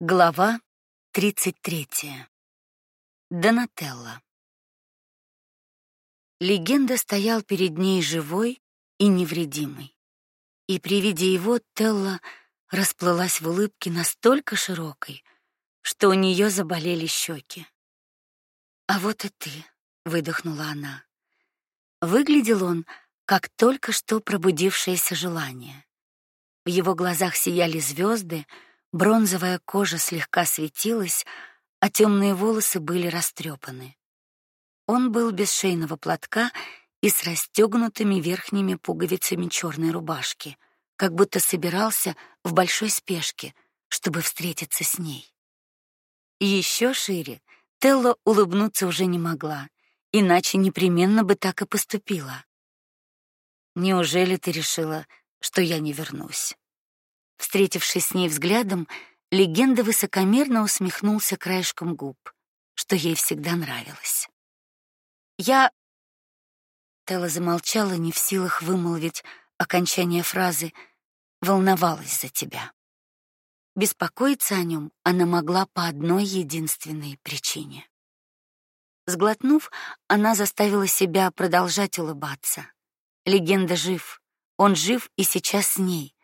Глава 33. Донателла. Легенда стоял перед ней живой и невредимый. И при виде его Телла расплылась в улыбке настолько широкой, что у нее заболели щеки. А вот и ты, выдохнула она. Выглядел он как только что пробудившееся желание. В его глазах сияли звезды, Бронзовая кожа слегка светилась, а темные волосы были растрепаны. Он был без шейного платка и с расстегнутыми верхними пуговицами черной рубашки, как будто собирался в большой спешке, чтобы встретиться с ней. Еще шире Телла улыбнуться уже не могла, иначе непременно бы так и поступила. Неужели ты решила, что я не вернусь? Встретившись с ней взглядом, легенда высокомерно усмехнулся краешком губ, что ей всегда нравилось. Я Тела замолчала, не в силах вымолвить окончание фразы, волновалась за тебя. Беспокоиться о нем она могла по одной единственной причине. Сглотнув, она заставила себя продолжать улыбаться. Легенда жив. Он жив и сейчас с ней.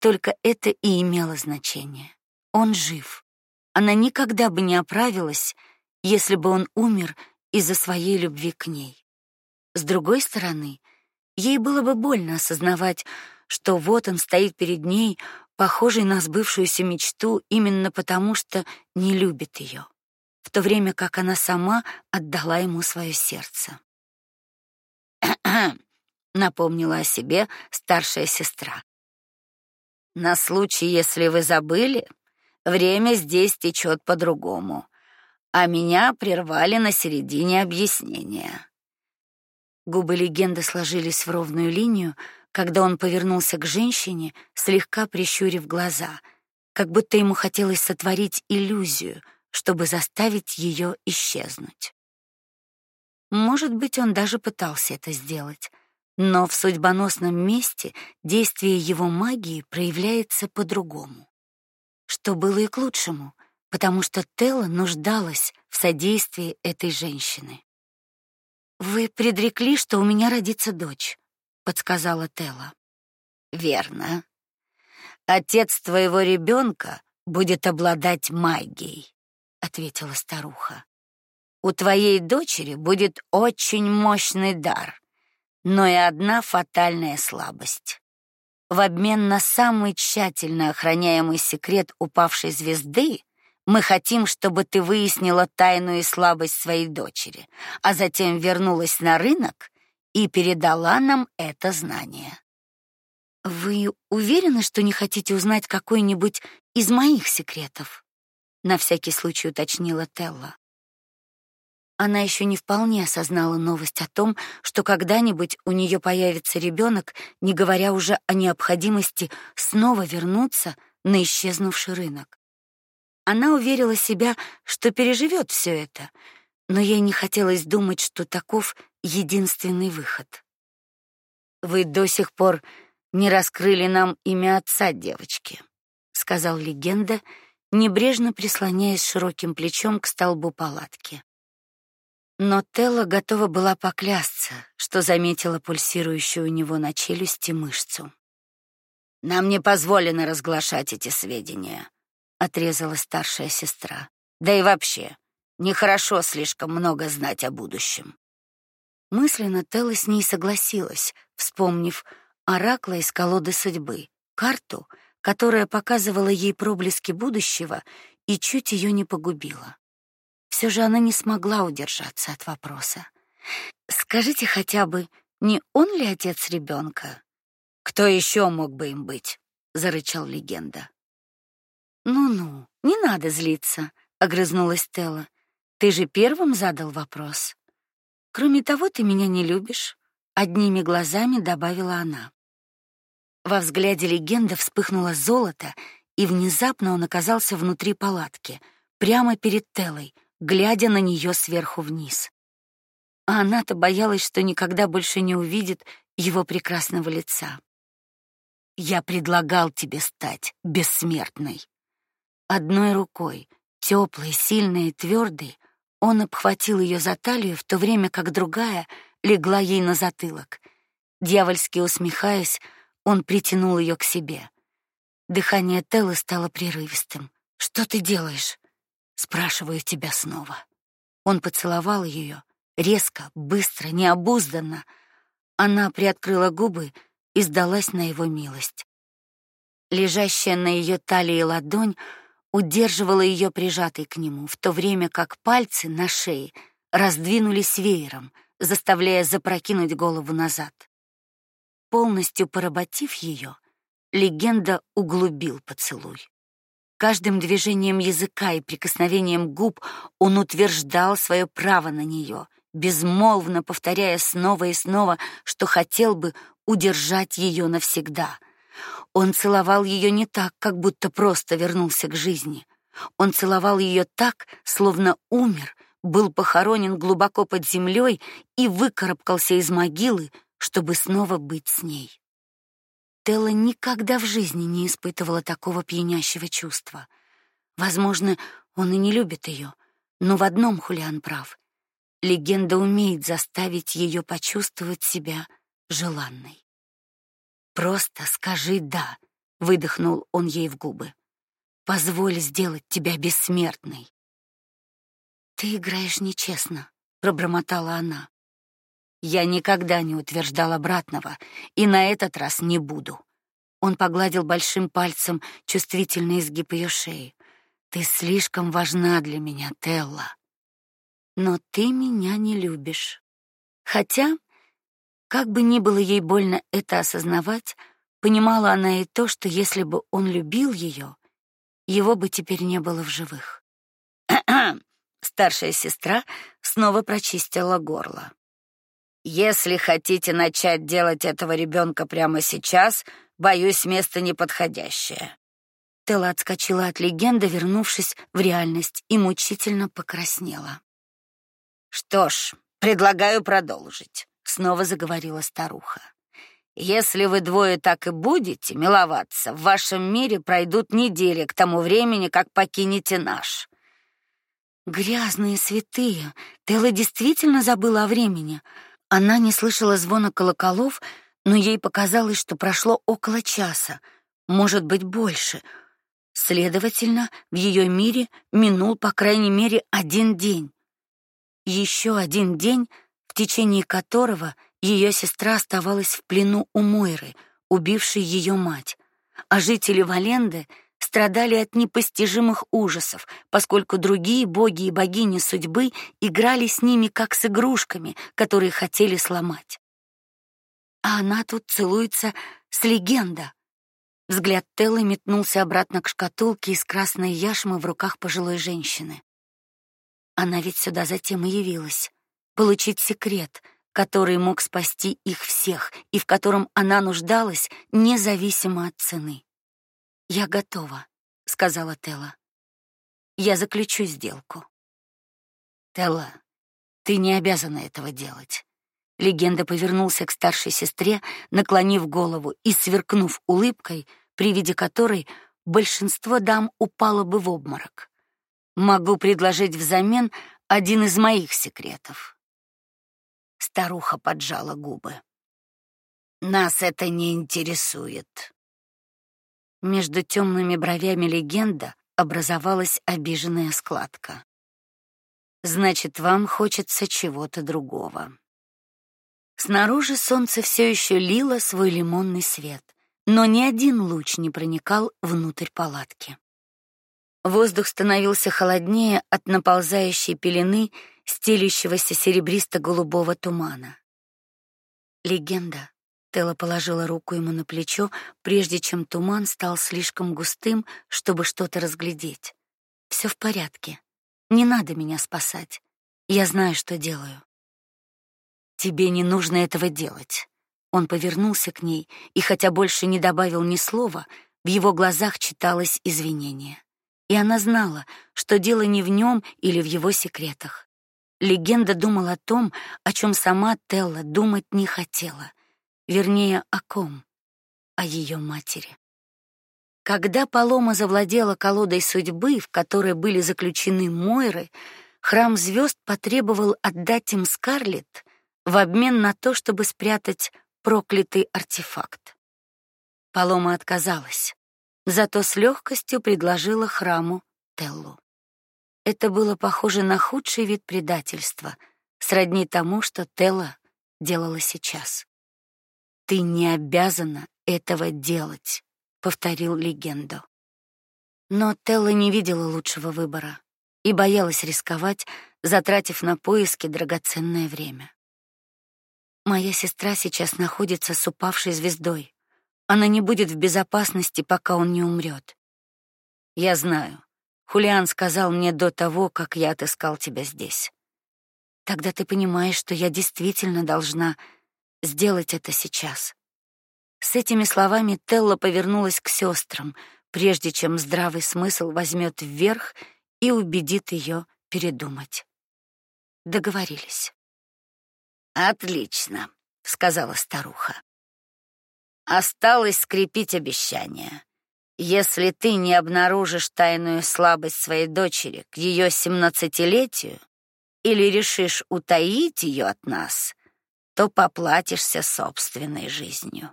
Только это и имело значение. Он жив. Она никогда бы не оправилась, если бы он умер из-за своей любви к ней. С другой стороны, ей было бы больно осознавать, что вот он стоит перед ней, похожий на сбывшуюся мечту именно потому, что не любит ее, в то время как она сама отдала ему свое сердце. напомнила о себе старшая сестра. На случай, если вы забыли, время здесь течет по-другому, а меня прервали на середине объяснения. Губы легенды сложились в ровную линию, когда он повернулся к женщине, слегка прищурив глаза, как будто ему хотелось сотворить иллюзию, чтобы заставить ее исчезнуть. Может быть, он даже пытался это сделать, но в судьбоносном месте действие его магии проявляется по-другому. Что было и к лучшему, потому что Телла нуждалась в содействии этой женщины. Вы предрекли, что у меня родится дочь, подсказала Телла. Верно. Отец твоего ребенка будет обладать магией, ответила старуха. У твоей дочери будет очень мощный дар но и одна фатальная слабость. В обмен на самый тщательно охраняемый секрет упавшей звезды мы хотим, чтобы ты выяснила тайну и слабость своей дочери, а затем вернулась на рынок и передала нам это знание. Вы уверены, что не хотите узнать какой-нибудь из моих секретов? На всякий случай уточнила Телла. Она еще не вполне осознала новость о том, что когда-нибудь у нее появится ребенок, не говоря уже о необходимости снова вернуться на исчезнувший рынок. Она уверила себя, что переживет все это, но ей не хотелось думать, что таков единственный выход. Вы до сих пор не раскрыли нам имя отца девочки, сказал легенда, небрежно прислоняясь широким плечом к столбу палатки. Но Телла готова была поклясться, что заметила пульсирующую у него на челюсти мышцу. Нам не позволено разглашать эти сведения, отрезала старшая сестра. Да и вообще, нехорошо слишком много знать о будущем. Мысленно Телла с ней согласилась, вспомнив оракла из колоды судьбы, карту, которая показывала ей проблески будущего и чуть ее не погубила. Все же она не смогла удержаться от вопроса. Скажите хотя бы, не он ли отец ребенка? Кто еще мог бы им быть? зарычал легенда. Ну-ну, не надо злиться, огрызнулась Телла. Ты же первым задал вопрос. Кроме того, ты меня не любишь, одними глазами добавила она. Во взгляде легенды вспыхнуло золото, и внезапно он оказался внутри палатки, прямо перед Телой, глядя на нее сверху вниз. А она-то боялась, что никогда больше не увидит его прекрасного лица. Я предлагал тебе стать бессмертной. Одной рукой, теплой, сильной и твердой, он обхватил ее за талию, в то время как другая легла ей на затылок. Дьявольски усмехаясь, он притянул ее к себе. Дыхание Теллы стало прерывистым. Что ты делаешь? Спрашиваю тебя снова. Он поцеловал ее резко, быстро, необузданно. Она приоткрыла губы и сдалась на его милость. Лежащая на ее талии ладонь удерживала ее прижатой к нему, в то время как пальцы на шее раздвинулись веером, заставляя запрокинуть голову назад. Полностью поработив ее, легенда углубил поцелуй. Каждым движением языка и прикосновением губ он утверждал свое право на нее, безмолвно повторяя снова и снова, что хотел бы удержать ее навсегда. Он целовал ее не так, как будто просто вернулся к жизни. Он целовал ее так, словно умер, был похоронен глубоко под землей и выкарабкался из могилы, чтобы снова быть с ней. Телла никогда в жизни не испытывала такого пьянящего чувства. Возможно, он и не любит ее, но в одном Хулиан прав. Легенда умеет заставить ее почувствовать себя желанной. Просто скажи да, выдохнул он ей в губы. Позволь сделать тебя бессмертной. Ты играешь нечестно, пробормотала она. Я никогда не утверждал обратного, и на этот раз не буду. Он погладил большим пальцем чувствительный изгиб ее шеи. Ты слишком важна для меня, Телла. Но ты меня не любишь. Хотя, как бы ни было ей больно это осознавать, понимала она и то, что если бы он любил ее, его бы теперь не было в живых. Старшая сестра снова прочистила горло. Если хотите начать делать этого ребенка прямо сейчас, боюсь, место неподходящее. Телла отскочила от легенды, вернувшись в реальность, и мучительно покраснела. Что ж, предлагаю продолжить, снова заговорила старуха. Если вы двое так и будете миловаться, в вашем мире пройдут недели к тому времени, как покинете наш. Грязные святые, Телла действительно забыла о времени. Она не слышала звона колоколов, но ей показалось, что прошло около часа, может быть, больше. Следовательно, в ее мире минул по крайней мере один день. Еще один день, в течение которого ее сестра оставалась в плену у Мойры, убившей ее мать, а жители Валенды страдали от непостижимых ужасов, поскольку другие боги и богини судьбы играли с ними как с игрушками, которые хотели сломать. А она тут целуется с легенда. Взгляд Теллы метнулся обратно к шкатулке из красной яшмы в руках пожилой женщины. Она ведь сюда затем и явилась получить секрет, который мог спасти их всех и в котором она нуждалась, независимо от цены. Я готова, сказала Телла. Я заключу сделку. Телла, ты не обязана этого делать. Легенда повернулся к старшей сестре, наклонив голову и сверкнув улыбкой, при виде которой большинство дам упало бы в обморок. Могу предложить взамен один из моих секретов. Старуха поджала губы. Нас это не интересует. Между темными бровями легенда образовалась обиженная складка. Значит, вам хочется чего-то другого. Снаружи солнце все еще лило свой лимонный свет, но ни один луч не проникал внутрь палатки. Воздух становился холоднее от наползающей пелены, стелющегося серебристо-голубого тумана. Легенда Тела положила руку ему на плечо, прежде чем туман стал слишком густым, чтобы что-то разглядеть. Все в порядке. Не надо меня спасать. Я знаю, что делаю. Тебе не нужно этого делать. Он повернулся к ней, и хотя больше не добавил ни слова, в его глазах читалось извинение. И она знала, что дело не в нем или в его секретах. Легенда думала о том, о чем сама Телла думать не хотела. Вернее, о ком? О ее матери. Когда Палома завладела колодой судьбы, в которой были заключены Мойры, храм звезд потребовал отдать им Скарлетт в обмен на то, чтобы спрятать проклятый артефакт. Палома отказалась, зато с легкостью предложила храму Теллу. Это было похоже на худший вид предательства, сродни тому, что Телла делала сейчас. Ты не обязана этого делать, повторил легенду. Но Телла не видела лучшего выбора и боялась рисковать, затратив на поиски драгоценное время. Моя сестра сейчас находится с упавшей звездой. Она не будет в безопасности, пока он не умрет. Я знаю. Хулиан сказал мне до того, как я отыскал тебя здесь. Тогда ты понимаешь, что я действительно должна сделать это сейчас. С этими словами Телла повернулась к сестрам, прежде чем здравый смысл возьмет вверх и убедит ее передумать. Договорились. Отлично, сказала старуха. Осталось скрепить обещание. Если ты не обнаружишь тайную слабость своей дочери к ее семнадцатилетию или решишь утаить ее от нас, то поплатишься собственной жизнью.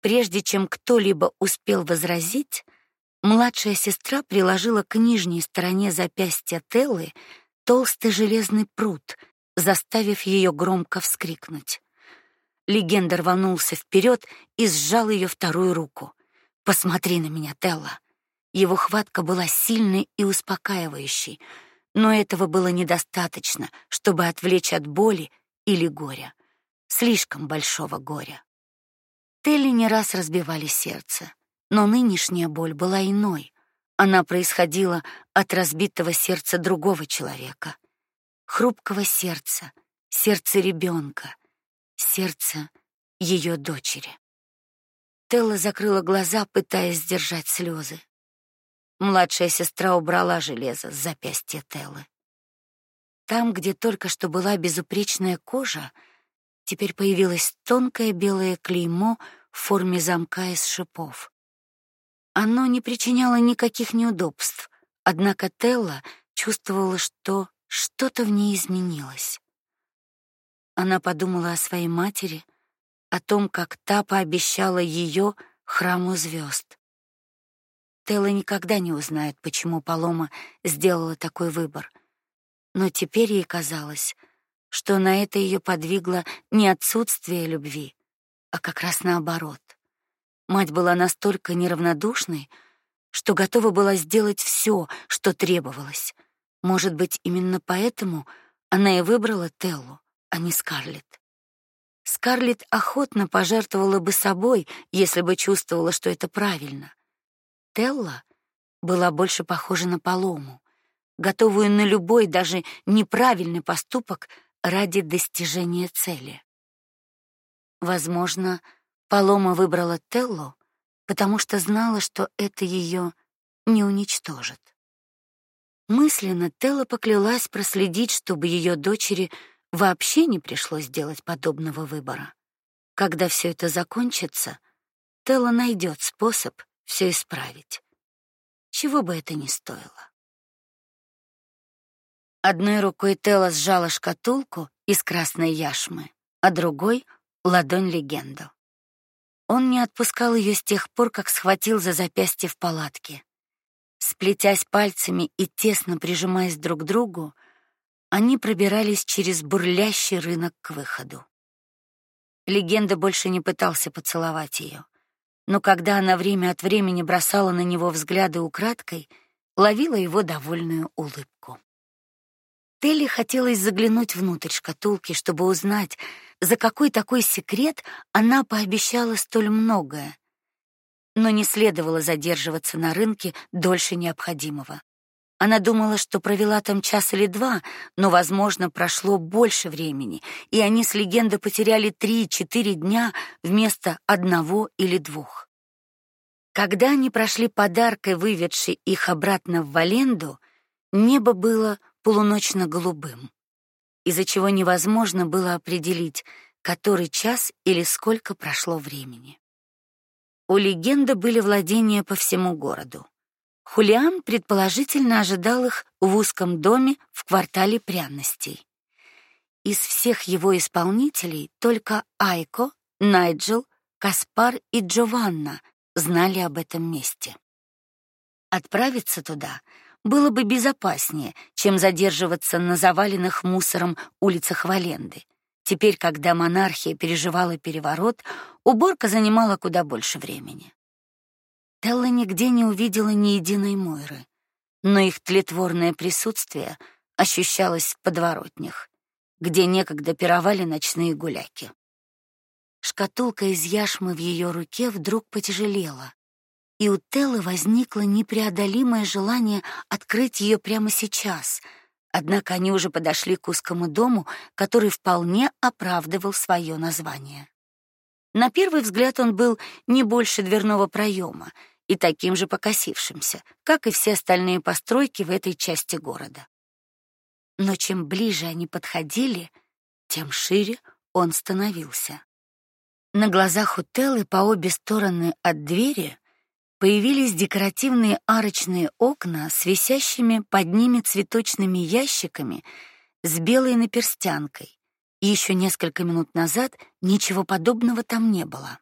Прежде чем кто-либо успел возразить, младшая сестра приложила к нижней стороне запястья Теллы толстый железный прут, заставив ее громко вскрикнуть. Легенда рванулся вперед и сжал ее вторую руку. Посмотри на меня, Телла. Его хватка была сильной и успокаивающей, но этого было недостаточно, чтобы отвлечь от боли или горя, слишком большого горя. Телли не раз разбивали сердце, но нынешняя боль была иной. Она происходила от разбитого сердца другого человека, хрупкого сердца, сердца ребенка, сердца ее дочери. Телла закрыла глаза, пытаясь сдержать слезы. Младшая сестра убрала железо с запястья Теллы. Там, где только что была безупречная кожа, теперь появилось тонкое белое клеймо в форме замка из шипов. Оно не причиняло никаких неудобств, однако Телла чувствовала, что что-то в ней изменилось. Она подумала о своей матери, о том, как та пообещала ее храму звезд. Телла никогда не узнает, почему Палома сделала такой выбор. Но теперь ей казалось, что на это ее подвигло не отсутствие любви, а как раз наоборот. Мать была настолько неравнодушной, что готова была сделать все, что требовалось. Может быть, именно поэтому она и выбрала Теллу, а не Скарлетт. Скарлетт охотно пожертвовала бы собой, если бы чувствовала, что это правильно. Телла была больше похожа на Палому, готовую на любой, даже неправильный поступок ради достижения цели. Возможно, Палома выбрала Теллу, потому что знала, что это ее не уничтожит. Мысленно Телла поклялась проследить, чтобы ее дочери вообще не пришлось делать подобного выбора. Когда все это закончится, Телла найдет способ все исправить. Чего бы это ни стоило. Одной рукой Телла сжала шкатулку из красной яшмы, а другой ладонь легенду. Он не отпускал ее с тех пор, как схватил за запястье в палатке. Сплетясь пальцами и тесно прижимаясь друг к другу, они пробирались через бурлящий рынок к выходу. Легенда больше не пытался поцеловать ее, но когда она время от времени бросала на него взгляды украдкой, ловила его довольную улыбку. Телли хотелось заглянуть внутрь шкатулки, чтобы узнать, за какой такой секрет она пообещала столь многое. Но не следовало задерживаться на рынке дольше необходимого. Она думала, что провела там час или два, но, возможно, прошло больше времени, и они с легендой потеряли три-четыре дня вместо одного или двух. Когда они прошли подаркой, выведшей их обратно в Валенду, небо было полуночно-голубым, из-за чего невозможно было определить, который час или сколько прошло времени. у легенды были владения по всему городу. Хулиан предположительно ожидал их в узком доме в квартале пряностей. Из всех его исполнителей только Айко, Найджел, Каспар и Джованна знали об этом месте. Отправиться туда было бы безопаснее, чем задерживаться на заваленных мусором улицах Валенды. Теперь, когда монархия переживала переворот, уборка занимала куда больше времени. Телла нигде не увидела ни единой Мойры, но их тлетворное присутствие ощущалось в подворотнях, где некогда пировали ночные гуляки. Шкатулка из яшмы в ее руке вдруг потяжелела, и у Теллы возникло непреодолимое желание открыть ее прямо сейчас. Однако они уже подошли к узкому дому, который вполне оправдывал свое название. На первый взгляд он был не больше дверного проема и таким же покосившимся, как и все остальные постройки в этой части города. Но чем ближе они подходили, тем шире он становился. На глазах у Теллы по обе стороны от двери появились декоративные арочные окна с висящими под ними цветочными ящиками с белой наперстянкой. И еще несколько минут назад ничего подобного там не было.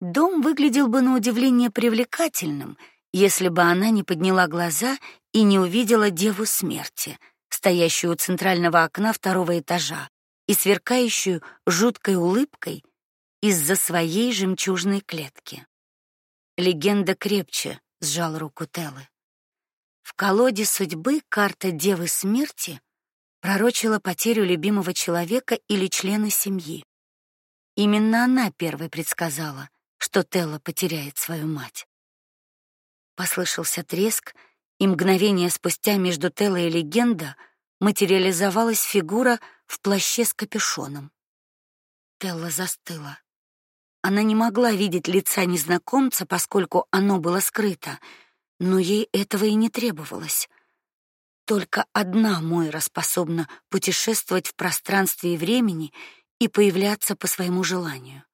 Дом выглядел бы на удивление привлекательным, если бы она не подняла глаза и не увидела деву смерти, стоящую у центрального окна второго этажа и сверкающую жуткой улыбкой из-за своей жемчужной клетки. Легенда крепче сжал руку Телы. В колоде судьбы карта Девы Смерти пророчила потерю любимого человека или члена семьи. Именно она первой предсказала, что Телла потеряет свою мать. Послышался треск, и мгновение спустя между Теллой и легенда материализовалась фигура в плаще с капюшоном. Телла застыла. Она не могла видеть лица незнакомца, поскольку оно было скрыто, но ей этого и не требовалось. Только одна Мойра способна путешествовать в пространстве и времени и появляться по своему желанию.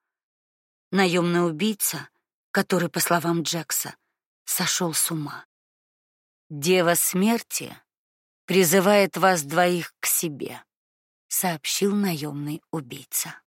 Наемный убийца, который, по словам Джекса, сошел с ума. Дева смерти призывает вас двоих к себе, сообщил наемный убийца.